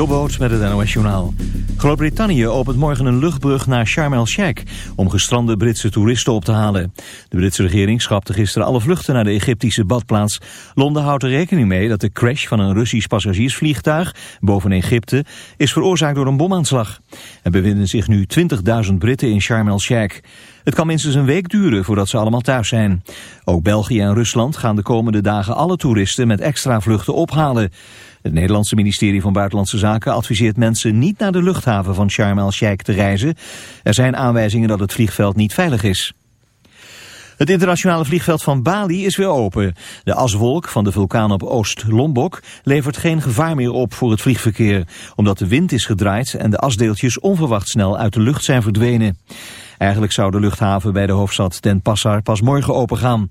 Jobboot met het NOS Journaal. Groot-Brittannië opent morgen een luchtbrug naar Sharm el-Sheikh... om gestrande Britse toeristen op te halen. De Britse regering schrapte gisteren alle vluchten naar de Egyptische badplaats. Londen houdt er rekening mee dat de crash van een Russisch passagiersvliegtuig... boven Egypte is veroorzaakt door een bomaanslag. Er bevinden zich nu 20.000 Britten in Sharm el-Sheikh. Het kan minstens een week duren voordat ze allemaal thuis zijn. Ook België en Rusland gaan de komende dagen alle toeristen met extra vluchten ophalen. Het Nederlandse ministerie van Buitenlandse Zaken adviseert mensen niet naar de luchthaven van Sharm el-Sheikh te reizen. Er zijn aanwijzingen dat het vliegveld niet veilig is. Het internationale vliegveld van Bali is weer open. De aswolk van de vulkaan op Oost-Lombok levert geen gevaar meer op voor het vliegverkeer, omdat de wind is gedraaid en de asdeeltjes onverwacht snel uit de lucht zijn verdwenen. Eigenlijk zou de luchthaven bij de hoofdstad Den Passar pas morgen opengaan.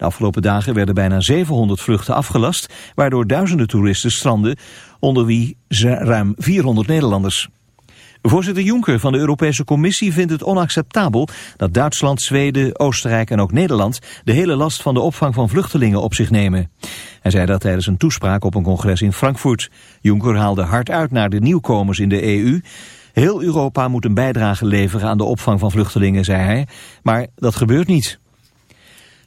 De afgelopen dagen werden bijna 700 vluchten afgelast, waardoor duizenden toeristen stranden, onder wie ruim 400 Nederlanders. Voorzitter Juncker van de Europese Commissie vindt het onacceptabel dat Duitsland, Zweden, Oostenrijk en ook Nederland de hele last van de opvang van vluchtelingen op zich nemen. Hij zei dat tijdens een toespraak op een congres in Frankfurt. Juncker haalde hard uit naar de nieuwkomers in de EU. Heel Europa moet een bijdrage leveren aan de opvang van vluchtelingen, zei hij. Maar dat gebeurt niet.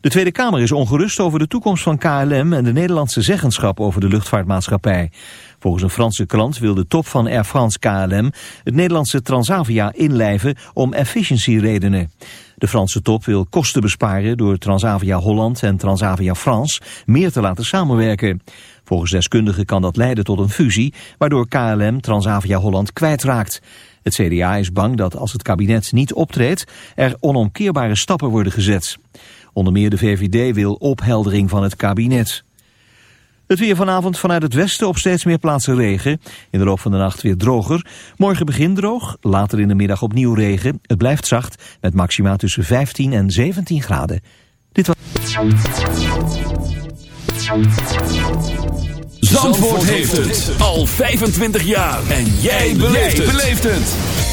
De Tweede Kamer is ongerust over de toekomst van KLM en de Nederlandse zeggenschap over de luchtvaartmaatschappij. Volgens een Franse krant wil de top van Air France KLM het Nederlandse Transavia inlijven om efficiëntieredenen. De Franse top wil kosten besparen door Transavia Holland en Transavia France meer te laten samenwerken. Volgens deskundigen kan dat leiden tot een fusie, waardoor KLM Transavia Holland kwijtraakt. Het CDA is bang dat als het kabinet niet optreedt, er onomkeerbare stappen worden gezet. Onder meer de VVD wil opheldering van het kabinet. Het weer vanavond vanuit het westen op steeds meer plaatsen regen. In de loop van de nacht weer droger. Morgen begint droog, later in de middag opnieuw regen. Het blijft zacht met maxima tussen 15 en 17 graden. Dit was... Zandvoort heeft het al 25 jaar. En jij beleeft het.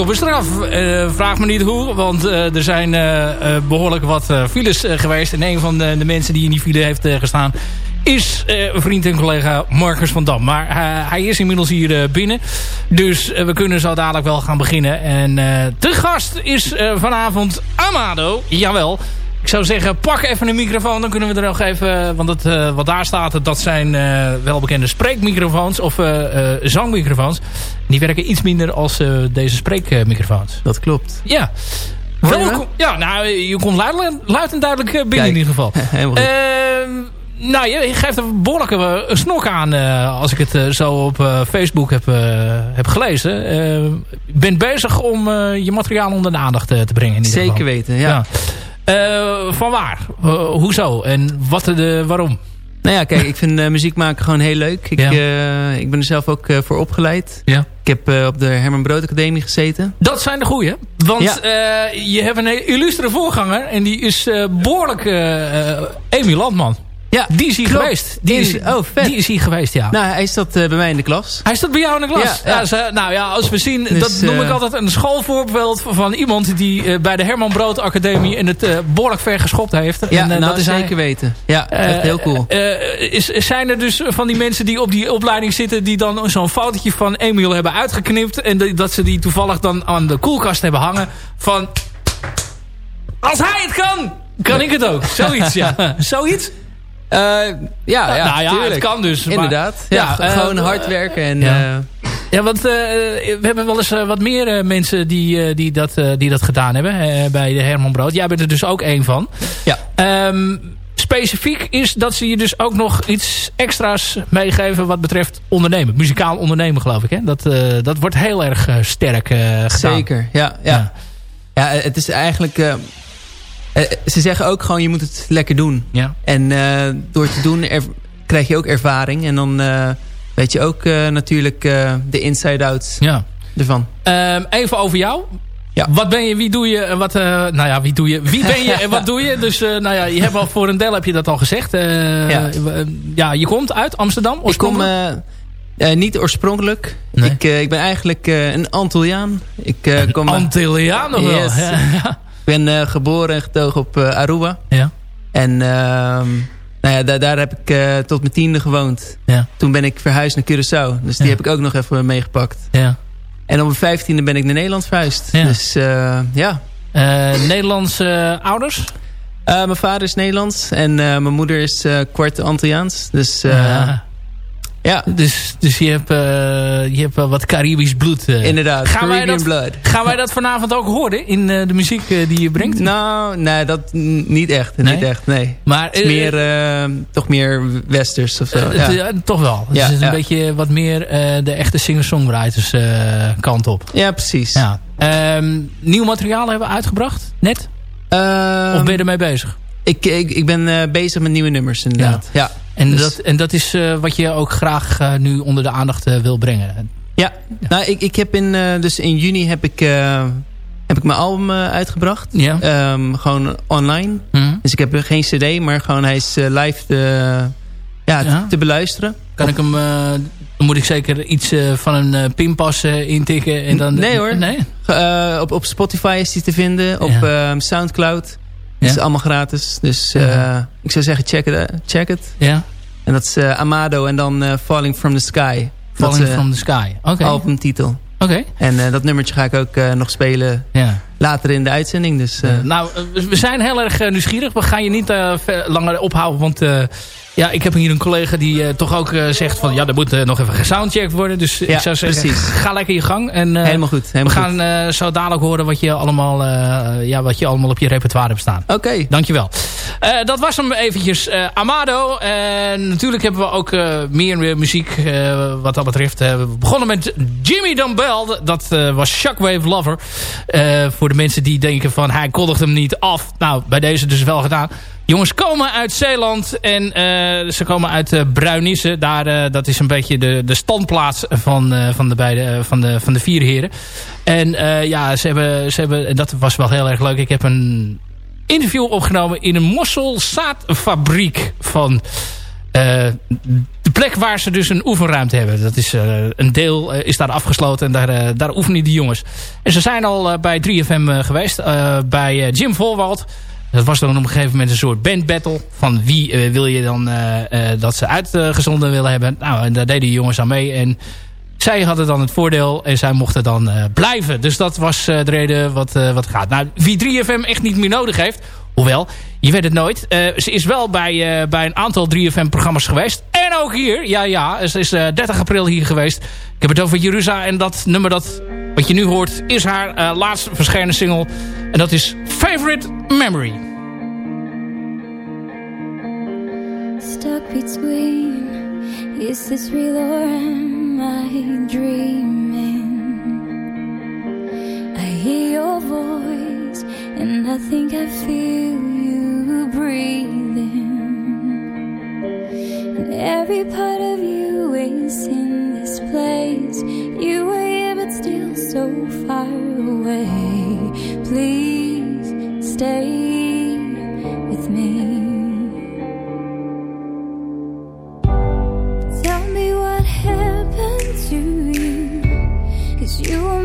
Kop is eraf. Uh, vraag me niet hoe, want uh, er zijn uh, behoorlijk wat files geweest. En een van de, de, mensen die in die file heeft gestaan is een vriend en collega Marcus van Dam. Maar hij is inmiddels hier binnen. Dus we kunnen zo dadelijk wel gaan beginnen. En de gast is vanavond Amado. Jawel. Ik zou zeggen, pak even een microfoon. Dan kunnen we er nog even... Want het, wat daar staat, dat zijn welbekende spreekmicrofoons. Of zangmicrofoons. Die werken iets minder als deze spreekmicrofoons. Dat klopt. Ja. Welkom, ja, nou, je komt luid, luid en duidelijk binnen Kijk, in ieder geval. Helemaal goed. Ehm, nou, je geeft een behoorlijke een snok aan als ik het zo op Facebook heb, heb gelezen. Je bent bezig om je materiaal onder de aandacht te brengen. In Zeker weten, ja. ja. Van waar? Hoezo? En wat de, waarom? Nou ja, kijk, ik vind uh, muziek maken gewoon heel leuk. Ik, ja. ik ben er zelf ook voor opgeleid. Ja. Ik heb op de Herman Brood Academie gezeten. Dat zijn de goeie. Want ja. je hebt een illustere voorganger. En die is behoorlijk Amy Landman. Ja, die is hier klopt. geweest. Die is, oh, vet. Die is hier geweest, ja. Nou, hij zat uh, bij mij in de klas. Hij zat bij jou in de klas? Ja, ja. Ze, nou ja, als we zien, dus, dat noem uh, ik altijd een schoolvoorbeeld van iemand die uh, bij de Herman Brood Academie in het behoorlijk ver geschopt heeft. Ja, en, nou, dat is zeker hij. weten. Ja, echt heel cool. Is, zijn er dus van die mensen die op die opleiding zitten die dan zo'n foutje van Emiel hebben uitgeknipt en de, dat ze die toevallig dan aan de koelkast hebben hangen van... Als hij het kan, kan ik het ook. Zoiets, ja. Zoiets? Uh, ja, ja, nou ja, het kan dus. Inderdaad. Maar, ja, ja, gewoon hard werken. En, ja. Uh, ja, want we hebben wel eens wat meer mensen die, die, dat, die dat gedaan hebben bij de Herman Brood. Jij bent er dus ook één van. Ja. Um, specifiek is dat ze je dus ook nog iets extra's meegeven wat betreft ondernemen. Muzikaal ondernemen geloof ik. Hè? Dat, dat wordt heel erg sterk gedaan. Zeker, ja. Ja, ja. ja het is eigenlijk... Uh, ze zeggen ook gewoon, je moet het lekker doen. Ja. En uh, door te doen krijg je ook ervaring. En dan uh, weet je ook natuurlijk de inside-outs ja. ervan. Um, even over jou. Ja. Wat ben je, wie doe je, wat, nou ja, wie doe je, wie ben je en wat doe je? Dus nou ja, je hebt al voor een deel heb je dat al gezegd. ja. ja, je komt uit Amsterdam Ik kom niet oorspronkelijk. Nee. Ik, ik ben eigenlijk een Antilliaan. Ik, kom, Antilliaan nog wel? Yes. Ja. Ik ben uh, geboren en getogen op uh, Aruba. Ja. En uh, nou ja, daar, daar heb ik tot mijn tiende gewoond. Ja. Toen ben ik verhuisd naar Curaçao. Dus die ja. heb ik ook nog even meegepakt. Ja. En op mijn vijftiende ben ik naar Nederland verhuisd. Ja. Dus ja. Nederlandse ouders? mijn vader is Nederlands. En mijn moeder is kwart Antilliaans. Dus... ja. Ja. Dus, dus je hebt, uh, je hebt wat Caribisch bloed. Uh. Inderdaad, gaan Caribbean wij dat, blood. Gaan wij dat vanavond ook horen in uh, de muziek die je brengt? Nou, nee, dat niet echt. Nee? Niet echt, nee. Maar, het is meer, toch meer westers of zo. Ja. ja. toch wel. Dus ja, het is een ja. beetje wat meer de echte singer-songwriters kant op. Ja, precies. Ja. Um, nieuw materiaal hebben we uitgebracht, net? Um, of ben je ermee bezig? Ik, ik, ik ben bezig met nieuwe nummers inderdaad. Ja. En, dus. dat, en dat is uh, wat je ook graag uh, nu onder de aandacht uh, wil brengen. Ja, ja. nou ik, ik heb in, dus in juni heb ik, heb ik mijn album uitgebracht. Ja. Um, gewoon online. Mm -hmm. Dus ik heb geen cd, maar gewoon hij is live te, ja, ja. te beluisteren. Kan ik hem, dan moet ik zeker iets van een pinpas intikken? En dan, nee hoor. Nee? op, op Spotify is hij te vinden. Op ja. Soundcloud. Het is allemaal gratis. Dus Ja. ik zou zeggen, check het. Check het. Ja. En dat is uh, Amado en dan Falling from the Sky. Falling dat, from the Sky. Oké. Okay. Albumtitel. Oké. Okay. En dat nummertje ga ik ook nog spelen ja. later in de uitzending. Dus, nou, we zijn heel erg nieuwsgierig. We gaan je niet langer ophouden, want... ja, ik heb hier een collega die toch ook zegt van... ja, er moet nog even gesoundcheckt worden. Dus ja, ik zou zeggen, precies. ga lekker je gang. En, helemaal goed. Helemaal we gaan goed. zo dadelijk horen wat je, allemaal, ja, wat je allemaal op je repertoire hebt staan. Oké. Okay. Dankjewel. Dat was hem eventjes. Amado. En natuurlijk hebben we ook meer muziek wat dat betreft. we begonnen met Jimmy Dumbell. Dat was Shockwave Lover. voor de mensen die denken van hij kondigt hem niet af. Nou, bij deze dus wel gedaan. Jongens komen uit Zeeland en uh, ze komen uit uh, Bruinisse. Daar, uh, dat is een beetje de, de standplaats van, van, de beide, van, de, van de vier heren. En ja, ze hebben, ze hebben, en dat was wel heel erg leuk. Ik heb een interview opgenomen in een mosselzaadfabriek van de plek waar ze dus een oefenruimte hebben. Dat is, een deel is daar afgesloten en daar, daar oefenen die jongens. En ze zijn al bij 3FM geweest. bij Jim Volwald. Dat was dan op een gegeven moment een soort bandbattle. Van wie wil je dan dat ze uitgezonden willen hebben. Nou, en daar deden die jongens aan mee. En zij hadden dan het voordeel en zij mochten dan blijven. Dus dat was de reden wat, wat gaat. Nou, wie 3FM echt niet meer nodig heeft... Hoewel, je weet het nooit. ze is wel bij, bij een aantal 3FM-programma's geweest. En ook hier. Ja, ja. Ze is 30 april hier geweest. Ik heb het over Jeruzalem. En dat nummer dat wat je nu hoort... is haar laatst verschenen single. En dat is Favorite Memory. Stuck between... Is this real or am I dreaming? I hear your voice and I think I feel you breathing. And every part of you is in this place. You but still so far away. Please stay with me. you were my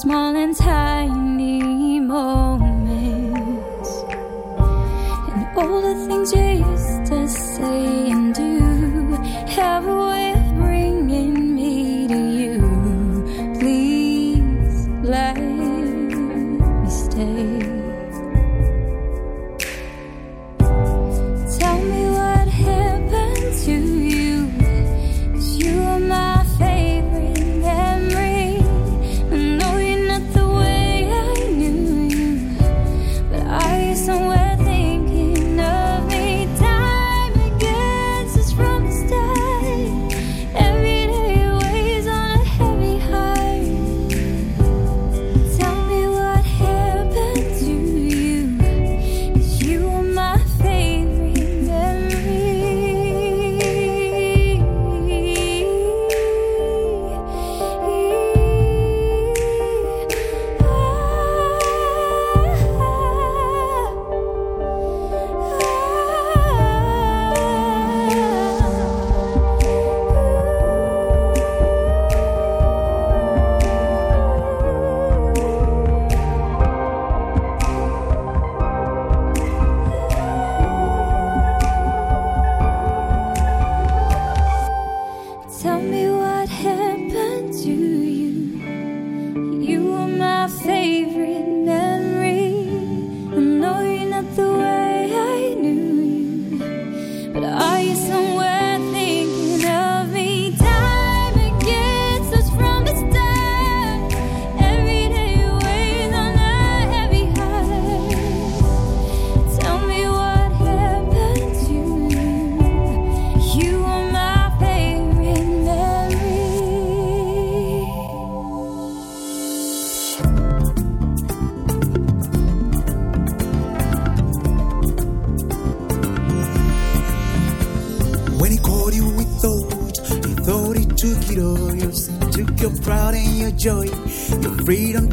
small and tiny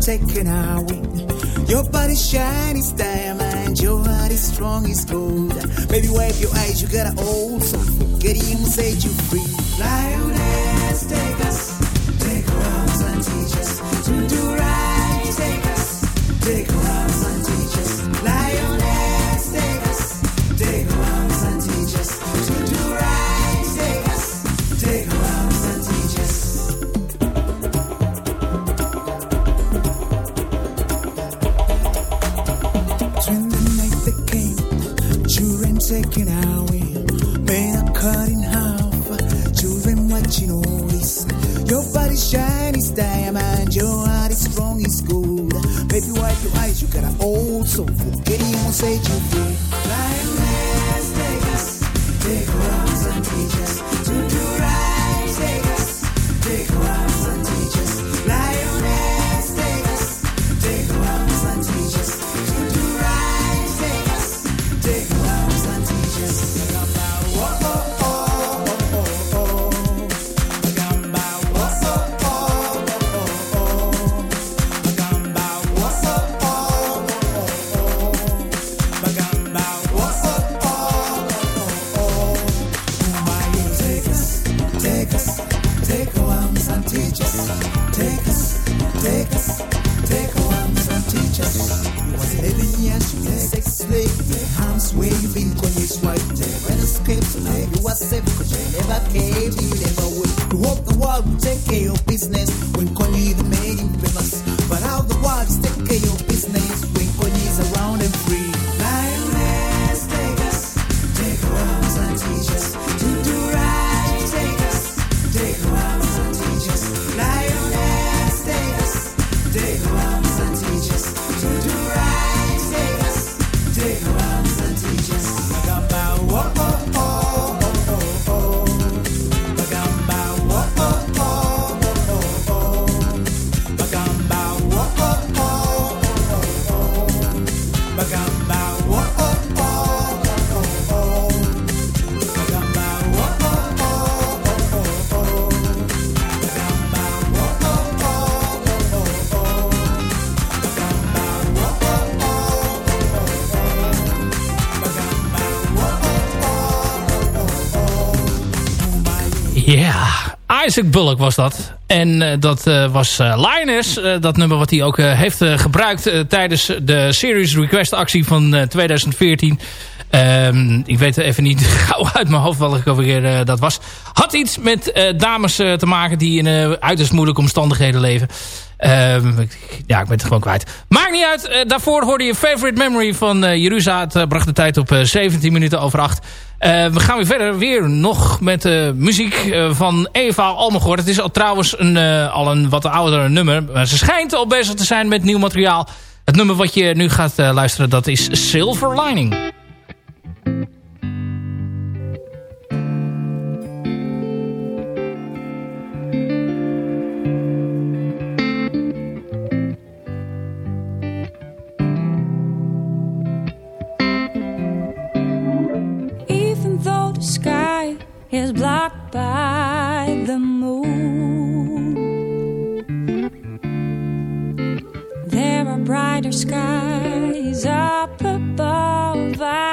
taken away. Your body's shiny as diamond, your heart is strong as gold. Baby, wave your eyes, you got old, so forget him, set you free. Lioness, If you wipe your eyes, you got an old soul. Queríamos ser you feel. Like Ja, Isaac Bullock was dat. En eh, dat eh, was uh, Linus, dat nummer wat hij ook heeft gebruikt tijdens de Series Request actie van 2014. Ehm, ik weet even niet gauw uit mijn hoofd welke alweer dat was. Had iets met dames te maken die in uiterst moeilijke omstandigheden leven. Ehm, ja, ik ben het gewoon kwijt. Maakt niet uit. Eh, daarvoor hoorde je Favorite Memory van eh, Jeruzalem Het eh, bracht de tijd op 17 minuten over 8. we gaan weer verder. Weer nog met muziek van Eva Almegor. Het is al trouwens een, al een wat ouder nummer. Maar ze schijnt al bezig te zijn met nieuw materiaal. Het nummer wat je nu gaat luisteren, dat is Silver Lining. sky is blocked by the moon. There are brighter skies up above. I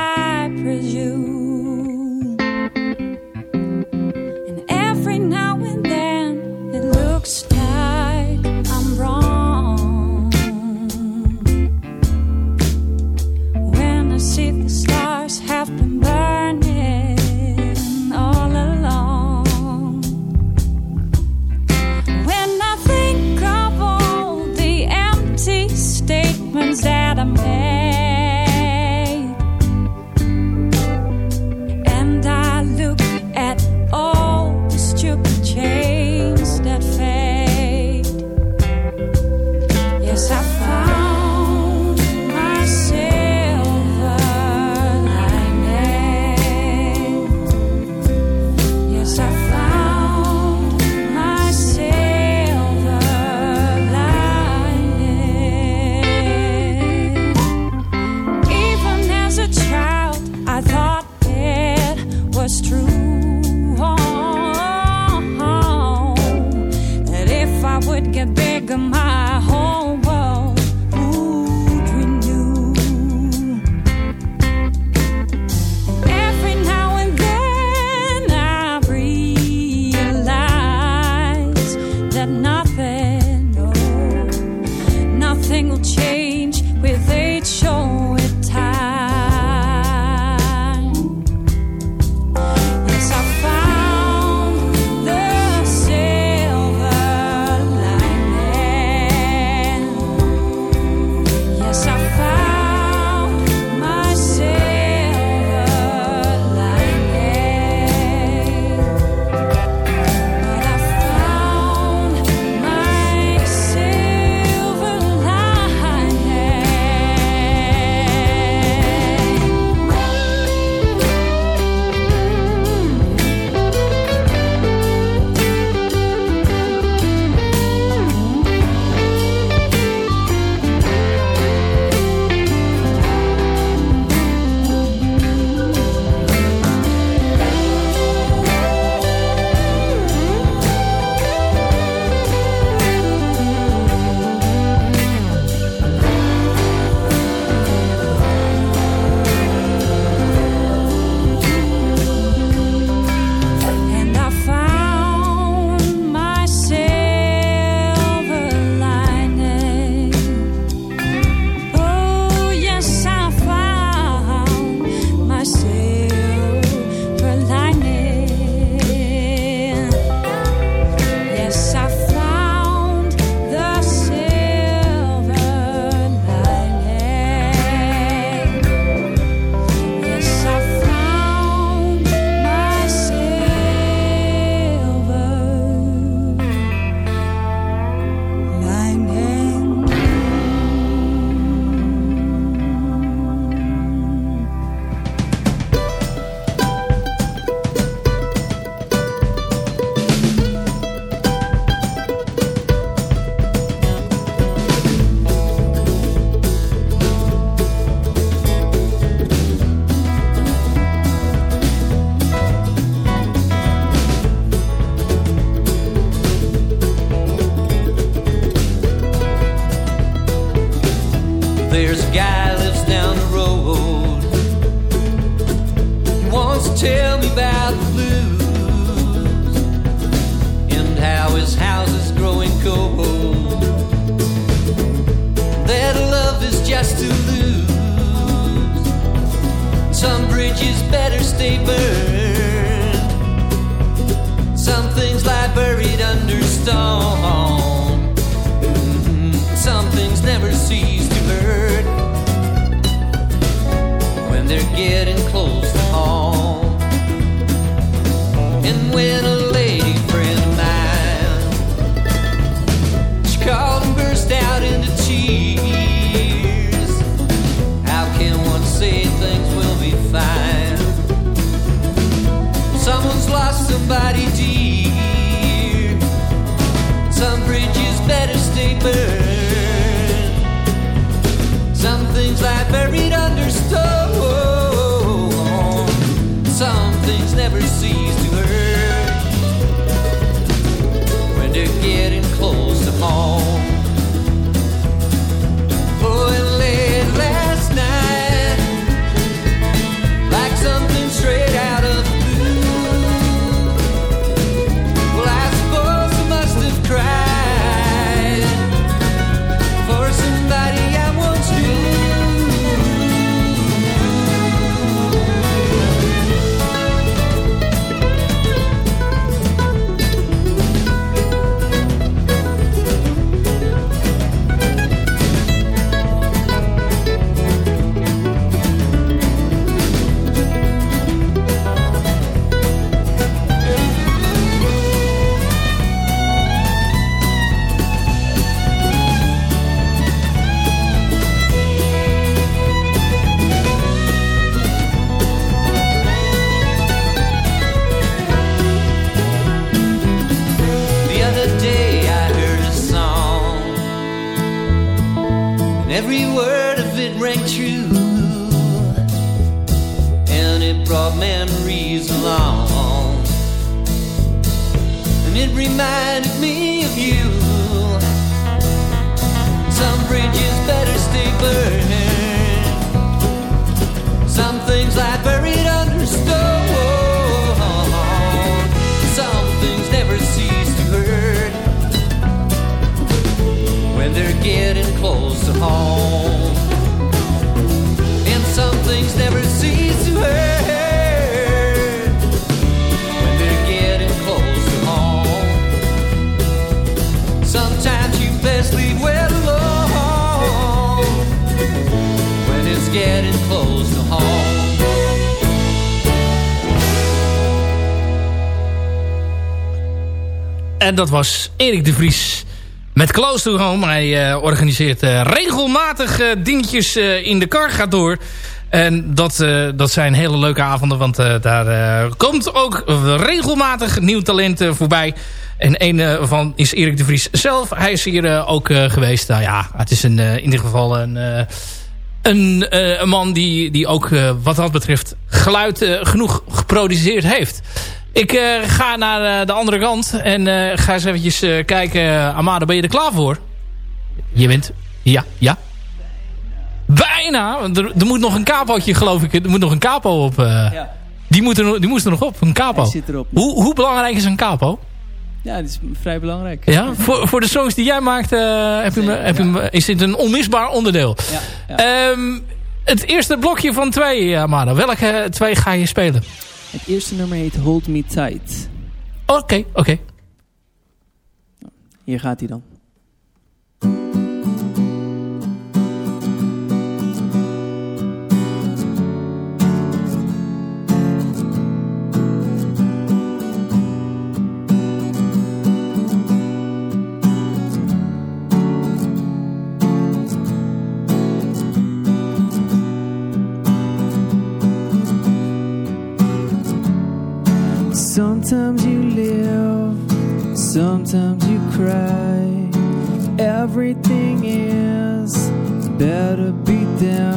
things lie buried under stone. Some things never cease to hurt when they're getting close to home. En dat was Erik de Vries met Close to Home. Hij eh, organiseert eh, regelmatig eh, dingetjes in de kar gaat door. En dat, dat zijn hele leuke avonden, want daar komt ook regelmatig nieuw talent voorbij. En een van is Erik de Vries zelf. Hij is hier ook geweest. Nou ja, het is een, in ieder geval een... een, een man die, die ook wat dat betreft geluid genoeg geproduceerd heeft. Ik eh, ga naar eh, de andere kant en eh, ga eens eventjes kijken. Amada, ben je er klaar voor? Je bent? Ja, ja. Bijna. Er, er moet nog een capootje, geloof ik. Er moet nog een capo op. eh. die, moet er, die moest er nog op, een capo. Zit erop. Hoe, hoe belangrijk is een capo? Ja, dat is vrij belangrijk. Ja, voor, voor de songs die jij maakt heb je, heb je, is dit een onmisbaar onderdeel. Ja, ja. Ehm, het eerste blokje van twee, Amada. Welke twee ga je spelen? Het eerste nummer heet Hold Me Tight. Oké, oké. Hier gaat hij dan. better beat them.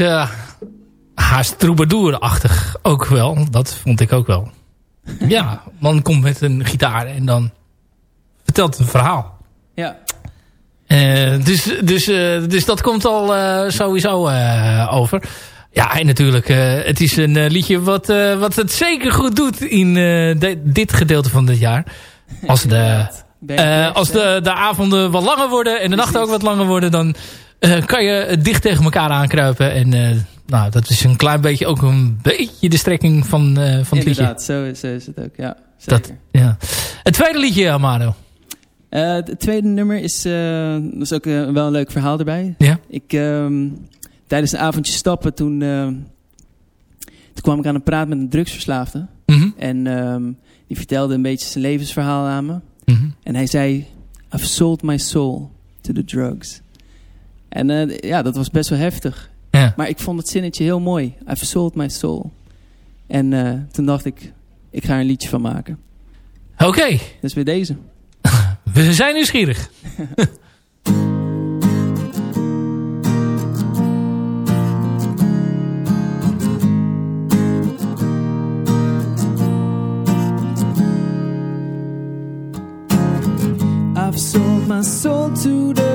Is eh haast troubadour-achtig ook wel. Dat vond ik ook wel. ja, man komt met een gitaar en dan vertelt een verhaal. Ja. Eh, dus, dus, eh, dus dat komt al sowieso over. Ja, en natuurlijk, het is een liedje wat, wat het zeker goed doet in de- dit gedeelte van dit jaar. Als de, als de, de avonden wat langer worden en de nachten ook wat langer worden, dan kan je dicht tegen elkaar aankruipen. En eh, nou, dat is een klein beetje ook een beetje de strekking van, eh, van het liedje. Inderdaad, zo, is- zo is het ook. Ja, Dat, ja. Het tweede liedje, Amado. Eh, het tweede nummer is, eh, dat is ook eh, wel een leuk verhaal erbij. Ja. Ik, ehm, tijdens een avondje stappen, toen, toen kwam ik aan een praat met een drugsverslaafde. Mhm. En ehm, die vertelde een beetje zijn levensverhaal aan me. Mhm. En hij zei, I've sold my soul to the drugs. En eh, ja, dat was best wel heftig. Ja. Maar ik vond het zinnetje heel mooi. I've sold my soul. En eh, toen dacht ik, ik ga er een liedje van maken. Oké, Dus weer deze. we zijn nieuwsgierig. I've sold my soul to the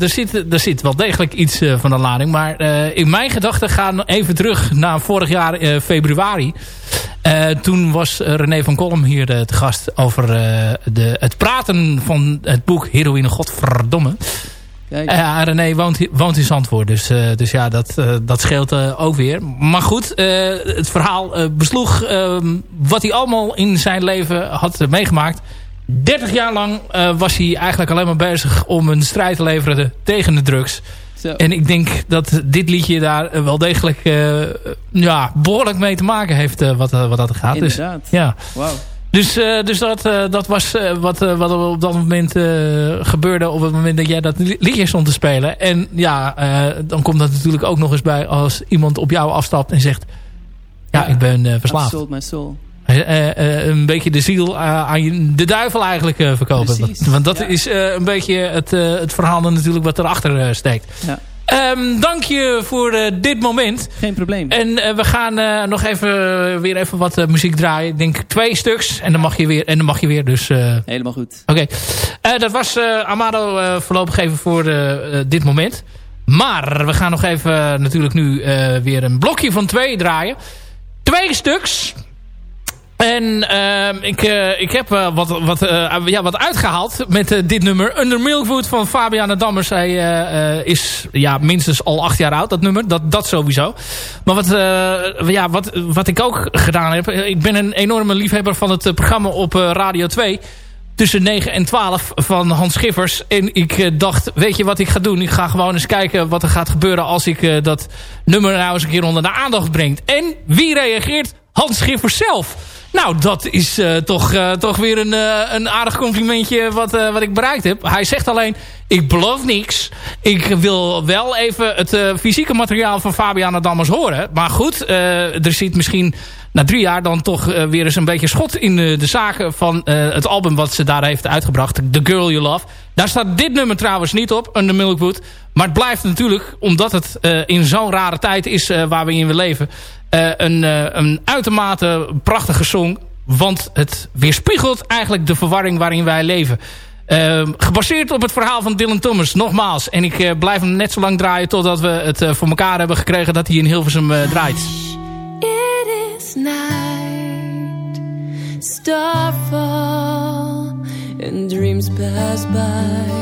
er, zit, er zit wel degelijk iets eh, van de lading. Maar eh, in mijn gedachten gaan even terug naar vorig jaar eh, februari. Eh, toen was René van Kolm hier eh, te gast over eh, de, het praten van het boek Heroïne Godverdomme. Ja, René woont, woont in Zandvoort, dus, eh, dus ja, dat, eh, dat scheelt eh, ook weer. Maar goed, eh, het verhaal eh, besloeg ehm, wat hij allemaal in zijn leven had eh, meegemaakt. 30 jaar lang eh, was hij eigenlijk alleen maar bezig om een strijd te leveren tegen de drugs. Zo. En ik denk dat dit liedje daar eh, wel degelijk eh, ja, behoorlijk mee te maken heeft wat, wat dat gaat. Dus, Inderdaad. ja. Wauw. Dus, dus dat, dat was wat, wat er op dat moment gebeurde op het moment dat jij dat li- liedje stond te spelen. En ja, dan komt dat natuurlijk ook nog eens bij als iemand op jou afstapt en zegt... Ja, Ja. ik ben verslaafd. Sold my soul. Eh, eh, eh, een beetje de ziel aan je, de duivel eigenlijk verkopen. Precies, Want, dat ja. is een beetje het, het verhaal natuurlijk wat erachter steekt. Ja. Ehm, dank je voor dit moment. Geen probleem. En we gaan nog even, weer even wat muziek draaien. Ik denk twee stuks. En dan mag je weer. En dan mag je weer dus... Helemaal goed. Oké. Dat was Amado voorlopig even voor dit moment. Maar we gaan nog even natuurlijk nu weer een blokje van twee draaien. Twee stuks. En ehm, ik, eh, ik heb eh, wat, wat, eh, ja, wat uitgehaald met dit nummer. Under Milkwood van Fabiana Dammers. Hij is ja, minstens al acht jaar oud, dat nummer. Dat, dat sowieso. Maar wat, ja, wat, wat ik ook gedaan heb... Ik ben een enorme liefhebber van het programma op Radio 2 tussen 9 en 12 van Hans Schiffers. En ik dacht, weet je wat ik ga doen? Ik ga gewoon eens kijken wat er gaat gebeuren als ik dat nummer nou eens een keer onder de aandacht brengt. En wie reageert? Hans Schiffers zelf. Nou, dat is eh, toch, eh, toch weer een, eh, een aardig complimentje wat, wat ik bereikt heb. Hij zegt alleen, ik beloof niks. Ik wil wel even het fysieke materiaal van Fabiana Dammers horen. Maar goed, er zit misschien na drie jaar dan toch weer eens een beetje schot in de, zaken van het album wat ze daar heeft uitgebracht. The Girl You Love. Daar staat dit nummer trouwens niet op, Under Milkwood. Maar het blijft natuurlijk, omdat het in zo'n rare tijd is waar we in we leven... eh, een, eh, een uitermate prachtige song. Want het weerspiegelt eigenlijk de verwarring waarin wij leven. Eh, gebaseerd op het verhaal van Dylan Thomas, nogmaals. En ik eh, blijf hem net zo lang draaien totdat we het voor elkaar hebben gekregen... dat hij in Hilversum draait. It is night, starfall, and dreams pass by.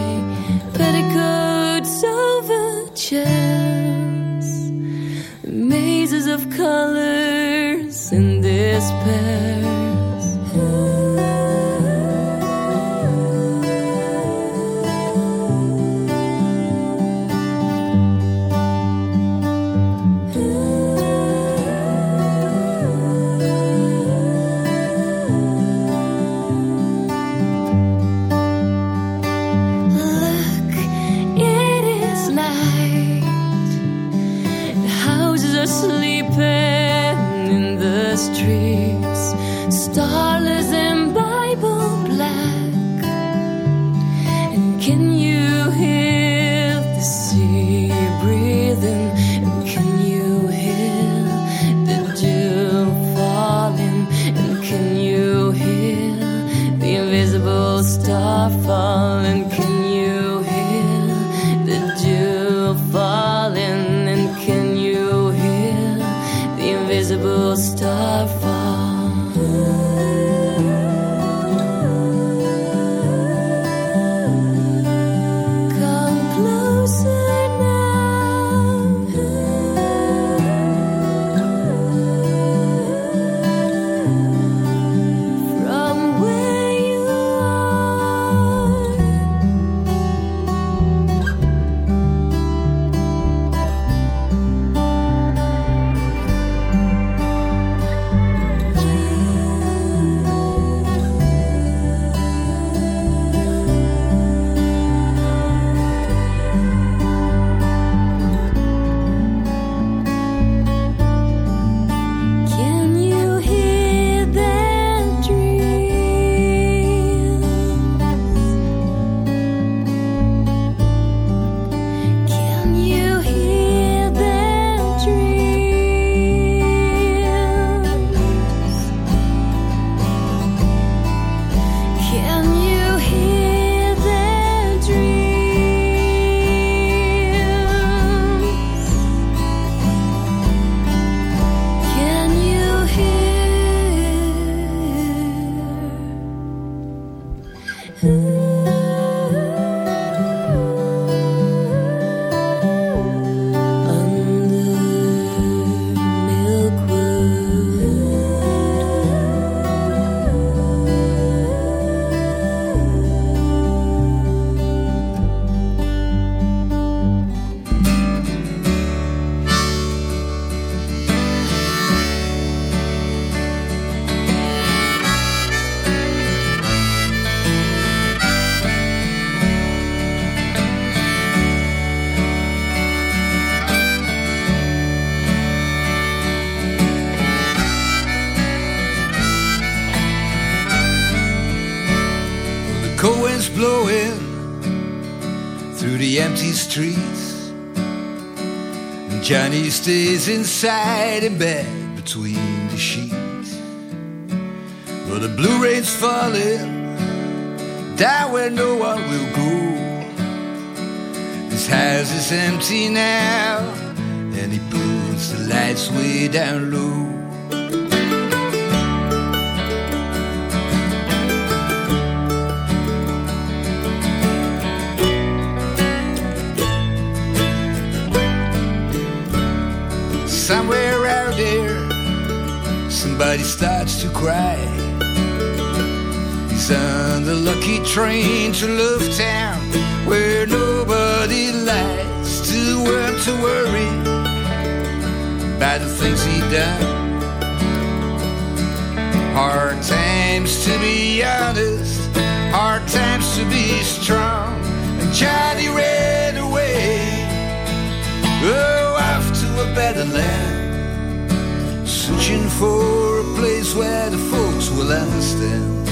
Petticoats over chairs, mazes of colors and Look, stays inside in bed between the sheets. Well, the blue rain's falling down where no one will go. His house is empty now, and he puts the lights way down low. There, somebody starts to cry. He's on the lucky train to Love Town, where nobody likes to work to worry about the things he done. Hard times to be honest, hard times to be strong. And Johnny ran away, oh, off to a better land, searching for where the folks will understand.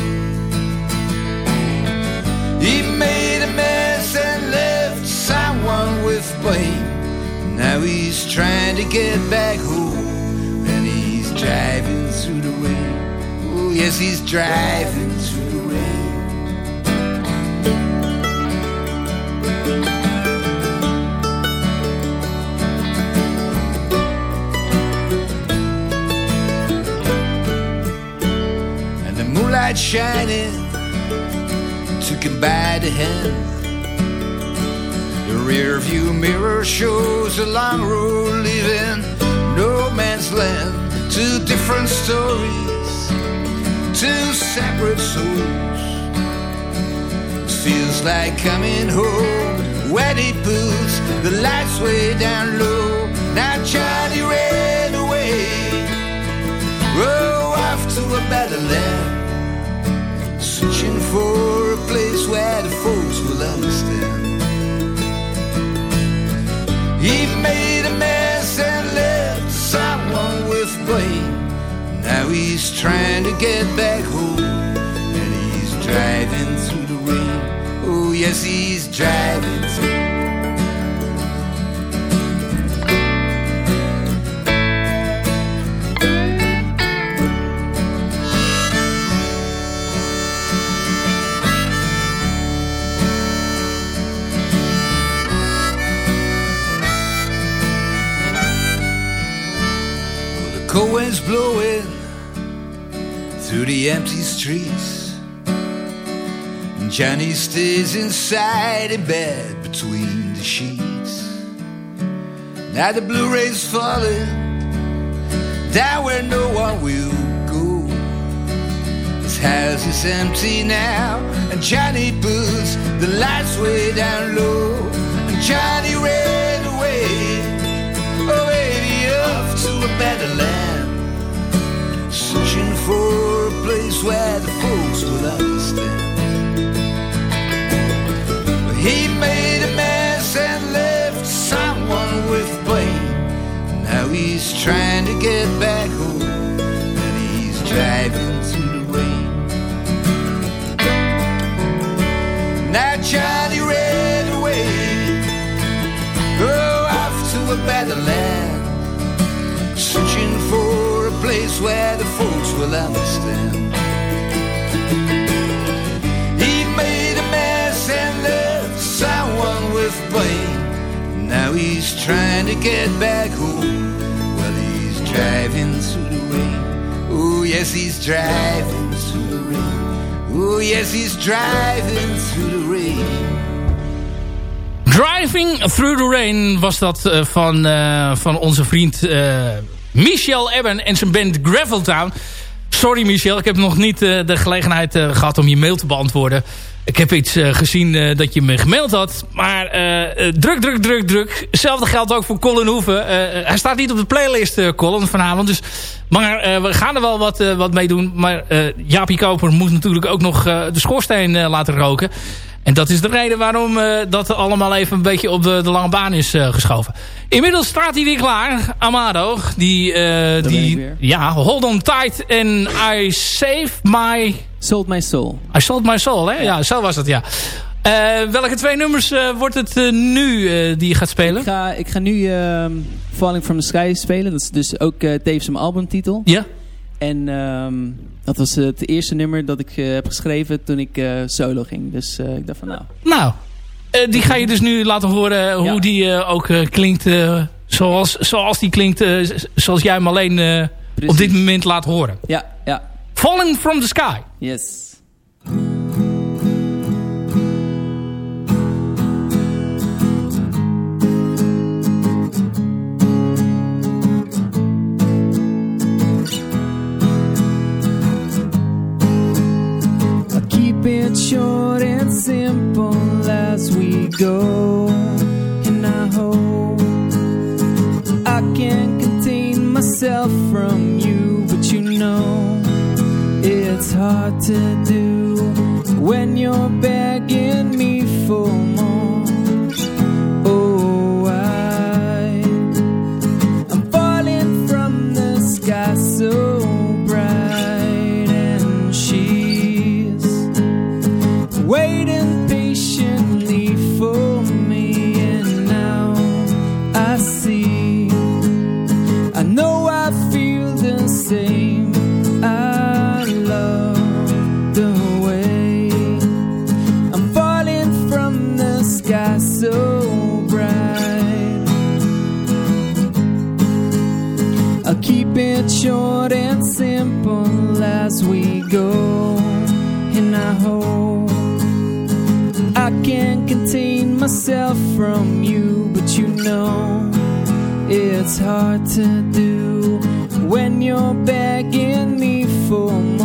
He made a mess and left someone with blame. Now he's trying to get back home, and he's driving through the rain. Oh, yes, he's driving Moonlight shining took him by the hand. The rear view mirror shows a long road leaving no man's land. Two different stories, two separate souls. Feels like coming home when he puts the lights way down low. Now Johnny ran away, oh, off to a better land searching for a place where the folks will understand. He made a mess and left someone with blame. Now he's trying to get back home, and he's driving through the rain. Oh yes, he's driving through. Cold wind's blowing through the empty streets. And Johnny stays inside in bed between the sheets. Now the blue rays falling down where no one will go. His house is empty now, and Johnny puts the lights way down low. And Johnny ran away, baby, off to a better land, searching for a place where the folks would understand. But he made a mess and left someone with blame. Now he's trying to get back home, and he's driving through the rain. Now Johnny ran away, oh, off to a better land, searching for place where the folks will understand. He made a mess and left someone with blame. Now he's trying to get back home. Well, he's driving through the rain. Oh, yes, he's driving through the rain. Oh, yes, he's driving through the rain. Driving Through the Rain was dat uh, van, uh, van onze vriend uh, Michel Ebben en zijn band Graveltown. Sorry Michel, ik heb nog niet de gelegenheid gehad om je mail te beantwoorden. Ik heb iets gezien dat je me gemaild had. Maar druk, druk, druk, druk. Hetzelfde geldt ook voor Colin Hoeven. hij staat niet op de playlist, Colin, vanavond. Dus, maar we gaan er wel wat, wat mee doen. Maar Jaapie Koper moet natuurlijk ook nog de schoorsteen laten roken. En dat is de reden waarom uh, dat allemaal even een beetje op de, de lange baan is uh, geschoven. Inmiddels staat hij weer klaar. Amado. Die, uh, die ja, hold on tight and I save my... Sold my soul. I sold my soul, hè? Ja, ja zo was het, ja. welke twee nummers wordt het nu die je gaat spelen? Ik ga, ik ga nu ehm, Falling from the Sky spelen. Dat is dus ook tevens mijn albumtitel. Ja. En um, dat was het eerste nummer dat ik uh, heb geschreven toen ik uh, solo ging. Dus uh, ik dacht van nou... Nou, die ga je dus nu laten horen hoe ja. die ook klinkt zoals, zoals die klinkt. zoals jij hem alleen op dit moment laat horen. Ja, ja. Falling from the Sky. Yes. Simple as we go. And I hope I can contain myself from you, but you know it's hard to do when you're begging me for more. Short and simple as we go, and I hope I can't contain myself from you, but you know it's hard to do when you're begging me for more.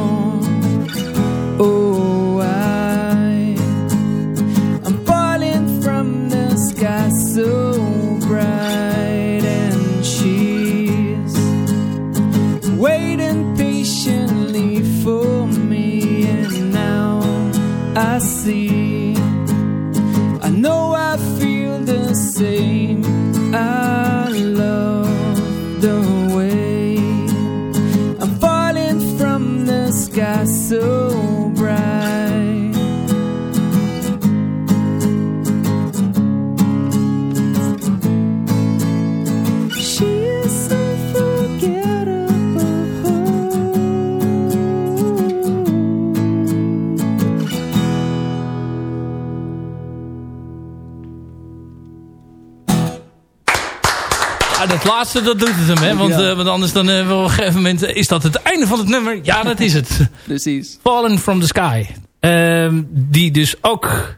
Dat laatste, dat doet het hem, hè? Want, Ja. eh, want anders dan eh, op een gegeven moment eh, is dat het einde van het nummer. Ja, dat is het. Precies. Fallen from the Sky. Ehm, die dus ook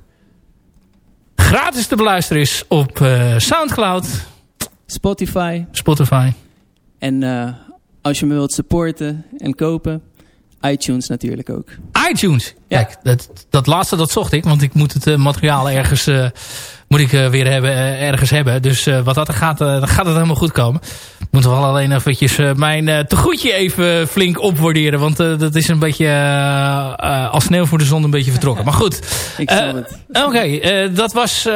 gratis te beluisteren is op Soundcloud, Spotify. Spotify. En als je me wilt supporten en kopen, iTunes natuurlijk ook. iTunes. Ja. Kijk, dat, dat laatste dat zocht ik. Want ik moet het eh, materiaal ergens, eh, moet ik, eh, weer hebben, ergens hebben. Dus wat dat gaat, dan gaat het helemaal goed komen. Moeten we wel alleen eventjes mijn tegoedje even flink opwaarderen. Want dat is een beetje als sneeuw voor de zon een beetje vertrokken. Maar goed. Ik snap het. Oké, dat was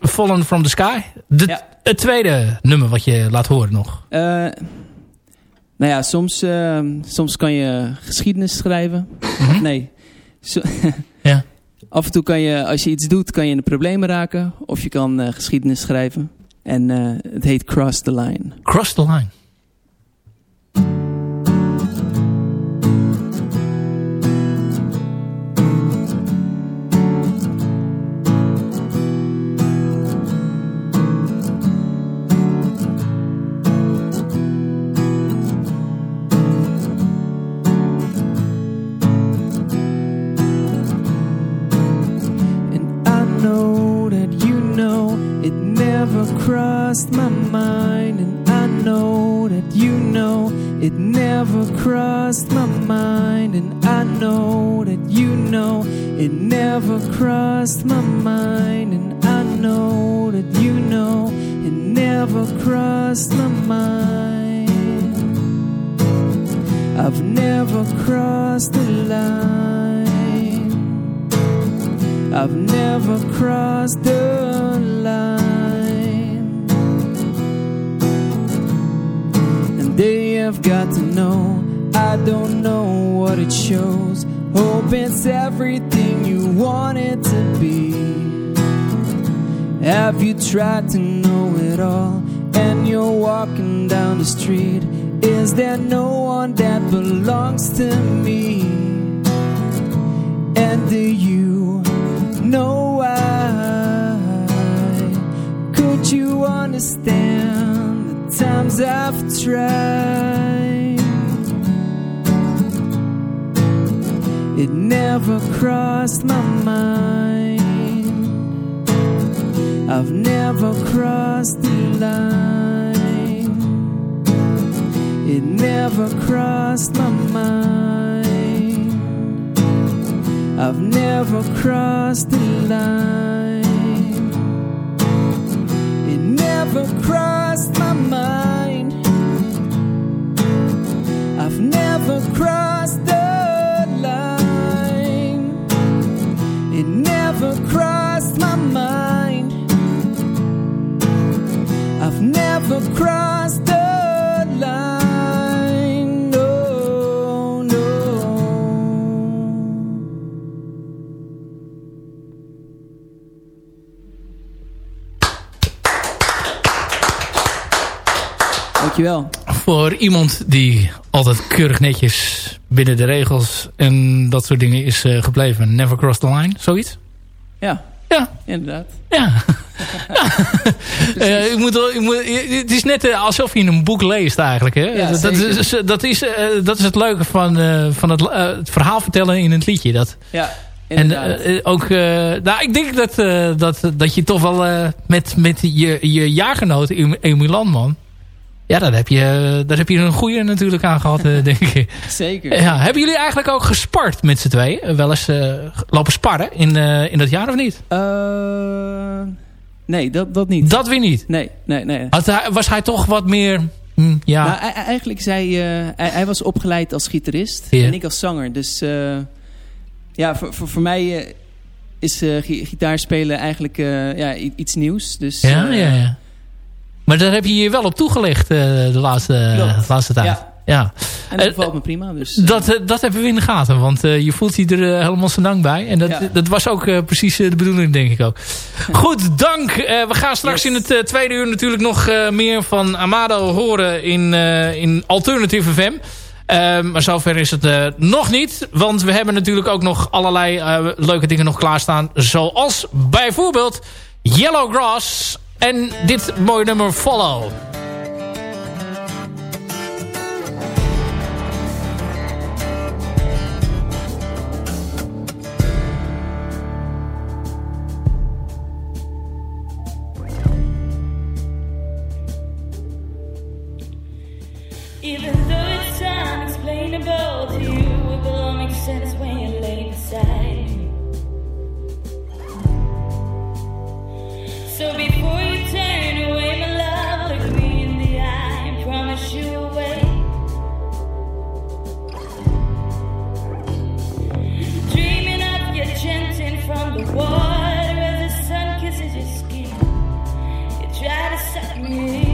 Fallen from the Sky. De, Ja. Het tweede nummer wat je laat horen nog. Nou ja, soms, eh, soms kan je geschiedenis schrijven. Mhm. Nee. Ja. Af en toe kan je, als je iets doet, kan je in de problemen raken. Of je kan eh, geschiedenis schrijven. En eh, het heet Cross the Line. Cross the Line. It never crossed my mind. And I know that you know it never crossed my mind. And I know that you know it never crossed my mind. I've never crossed the line. I've never crossed the they have got to know I don't know what it shows. Hope it's everything you want it to be. Have you tried to know it all? And you're walking down the street. Is there no one that belongs to me? And do you know why? Could you understand times I've tried? It never crossed my mind. I've never crossed the line. It never crossed my mind. I've never crossed the line. Voor iemand die altijd keurig netjes binnen de regels en dat soort dingen is eh, gebleven. Never cross the line, zoiets? Ja, Ja, inderdaad. ja. ja. Eh, ik moet, ik moet, het is net eh, alsof je een boek leest eigenlijk. Hè? Ja, dat, is, dat, is, dat is het leuke van, van het, het verhaal vertellen in het liedje. Dat, Ja, en inderdaad. eh, ook, nou, ik denk dat, dat, dat je toch wel met, met je, je jaargenoot Emiel Landman... Ja, daar heb, je, daar heb je een goede natuurlijk aan gehad, eh, denk ik. Zeker. Ja, hebben jullie eigenlijk ook gespart met z'n tweeën? Eh, Wel eens eh, lopen sparren in, eh, in dat jaar of niet? Nee, dat, dat niet. Dat weer niet. Nee, nee, nee. Had hij, was hij toch wat meer... hm, ja, Nou, e- eigenlijk zei hij, hij was opgeleid als gitarist en ik als zanger. Dus ja, voor, voor, voor mij is gi- gitaarspelen eigenlijk ja, iets nieuws. Dus, ja, ja, ja. Maar daar heb je je wel op toegelegd eh, de, laatste, de laatste tijd. Ja. Ja. En dat Eh, bevalt me prima. Dus, eh, Dat, dat hebben we in de gaten, want je voelt je er helemaal zijn dank bij. En dat, Ja. dat was ook precies de bedoeling, denk ik ook. Goed, dank. We gaan straks Yes. in het tweede uur natuurlijk nog meer van Amado horen in, in Alternative FM. Maar zover is het eh, nog niet. Want we hebben natuurlijk ook nog allerlei leuke dingen nog klaarstaan. Zoals bijvoorbeeld Yellow Grass en dit mooie nummer Follow. Even though it's unexplainable to you, to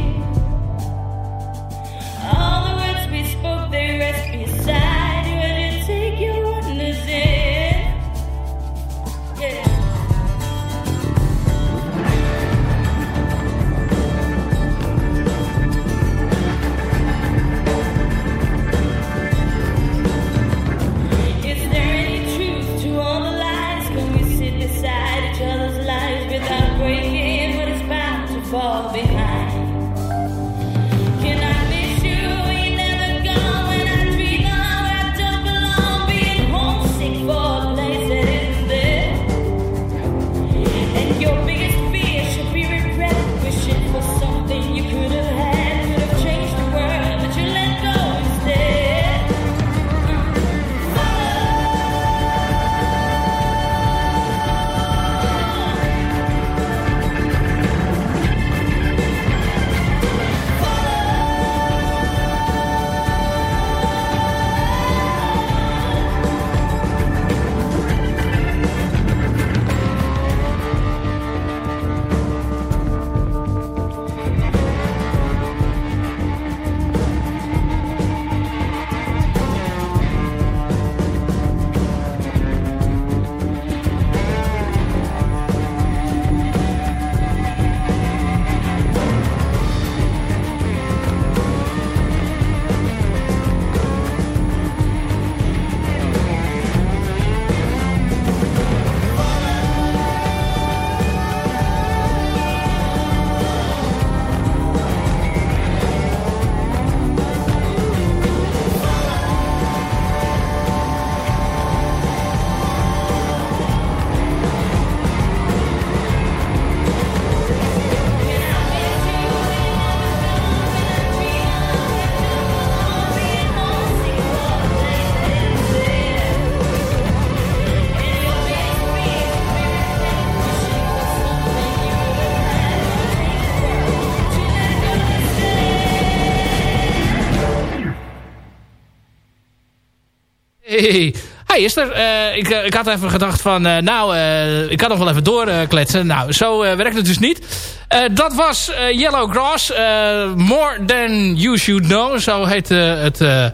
Hey, hey Esther. eh, ik, eh, ik had even gedacht van... eh, nou, eh, ik kan nog wel even doorkletsen. nou, zo eh, werkt het dus niet. Eh, dat was eh, Yellow Grass. eh, More Than You Should Know. Zo heet eh, het eh,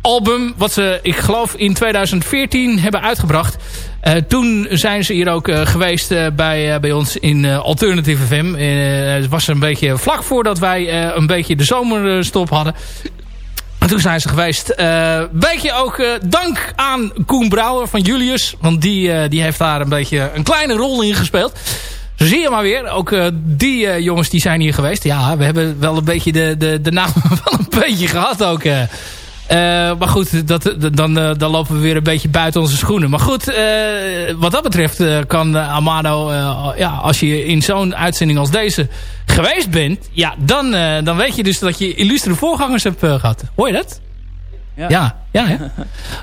album. Wat ze, ik geloof, in 2014 hebben uitgebracht. Eh, toen zijn ze hier ook eh, geweest eh, bij, eh, bij ons in eh, Alternative FM. Eh, het was een beetje vlak voordat wij eh, een beetje de zomerstop hadden. En toen zijn ze geweest. Een beetje ook eh, dank aan Koen Brouwer van Julius. Want die, eh, die heeft daar een beetje een kleine rol in gespeeld. Zo zie je maar weer. Ook eh, die eh, jongens die zijn hier geweest. Ja, we hebben wel een beetje de, de, de naam wel een beetje gehad ook. eh. Eh, maar goed, dat, dan, eh, dan lopen we weer een beetje buiten onze schoenen. Maar goed, eh, wat dat betreft kan Amado... ja, als je in zo'n uitzending als deze geweest bent... Ja, dan, dan weet je dus dat je illustere voorgangers hebt eh, gehad. Hoor je dat? Ja. Ja, ja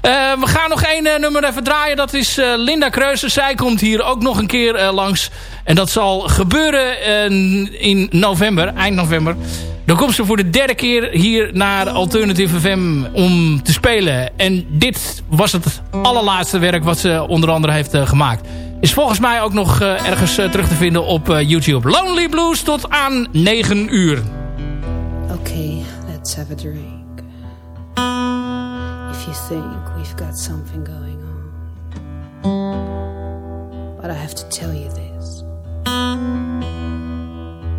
we gaan nog één nummer even draaien. Dat is Linda Kreuzer. Zij komt hier ook nog een keer langs. En dat zal gebeuren in november, eind november. Dan komt ze voor de derde keer hier naar Alternative FM om te spelen. En dit was het allerlaatste werk wat ze onder andere heeft eh, gemaakt. Is volgens mij ook nog eh, ergens eh, terug te vinden op YouTube. Lonely Blues tot aan 9 uur. Okay, let's have a drink. If you think we've got something going on. But I have to tell you this.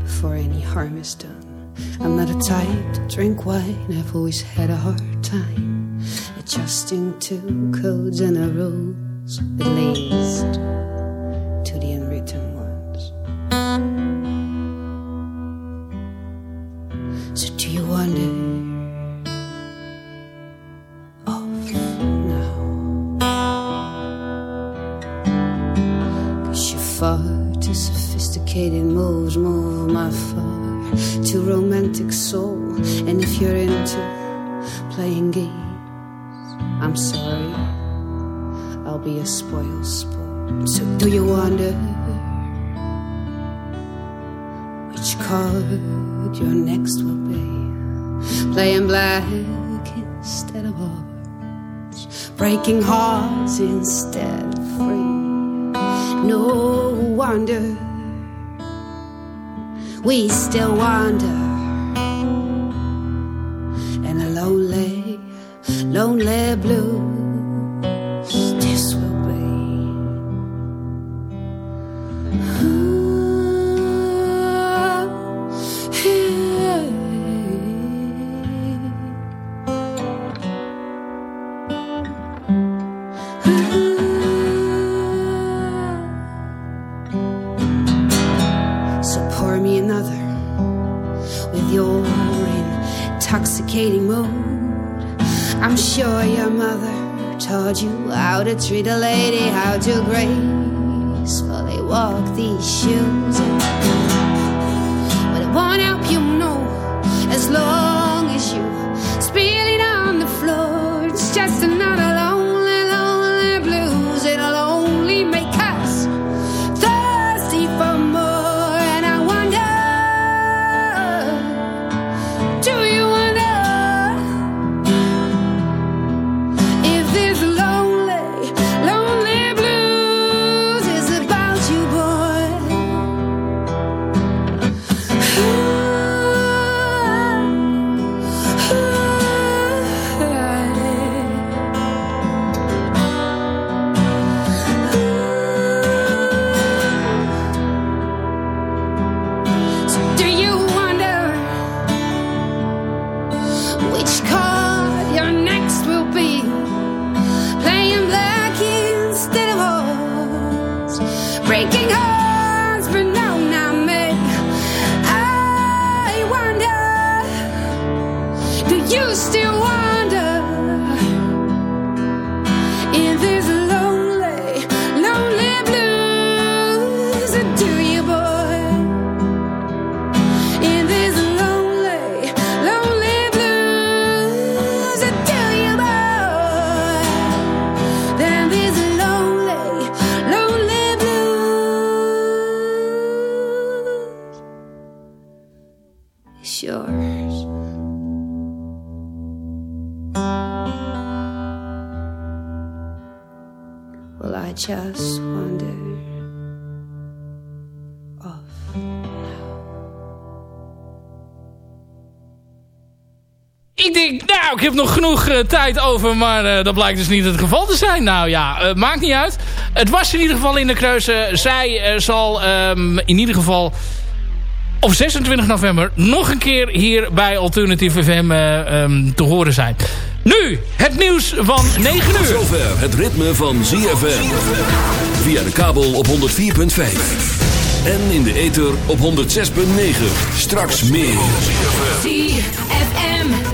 Before any harm is done. I'm not a type to drink wine. I've always had a hard time adjusting to codes and the rules, at least to the unwritten ones. So do you wonder far too sophisticated moves move my far too romantic soul. And if you're into playing games, I'm sorry, I'll be a spoiled sport. So do you wonder which card your next will be? Playing black instead of orange, breaking hearts instead of free. No wonder we still wander in a lonely, lonely blues. Uh, tijd over, maar uh, dat blijkt dus niet het geval te zijn. Nou ja, uh, maakt niet uit. Het was in ieder geval in de Kreuze. Zij zal um, in ieder geval op 26 november nog een keer hier bij Alternative FM um, te horen zijn. Nu, het nieuws van 9 uur. Zover het ritme van ZFM. Via de kabel op 104.5. En in de ether op 106.9. Straks meer. ZFM.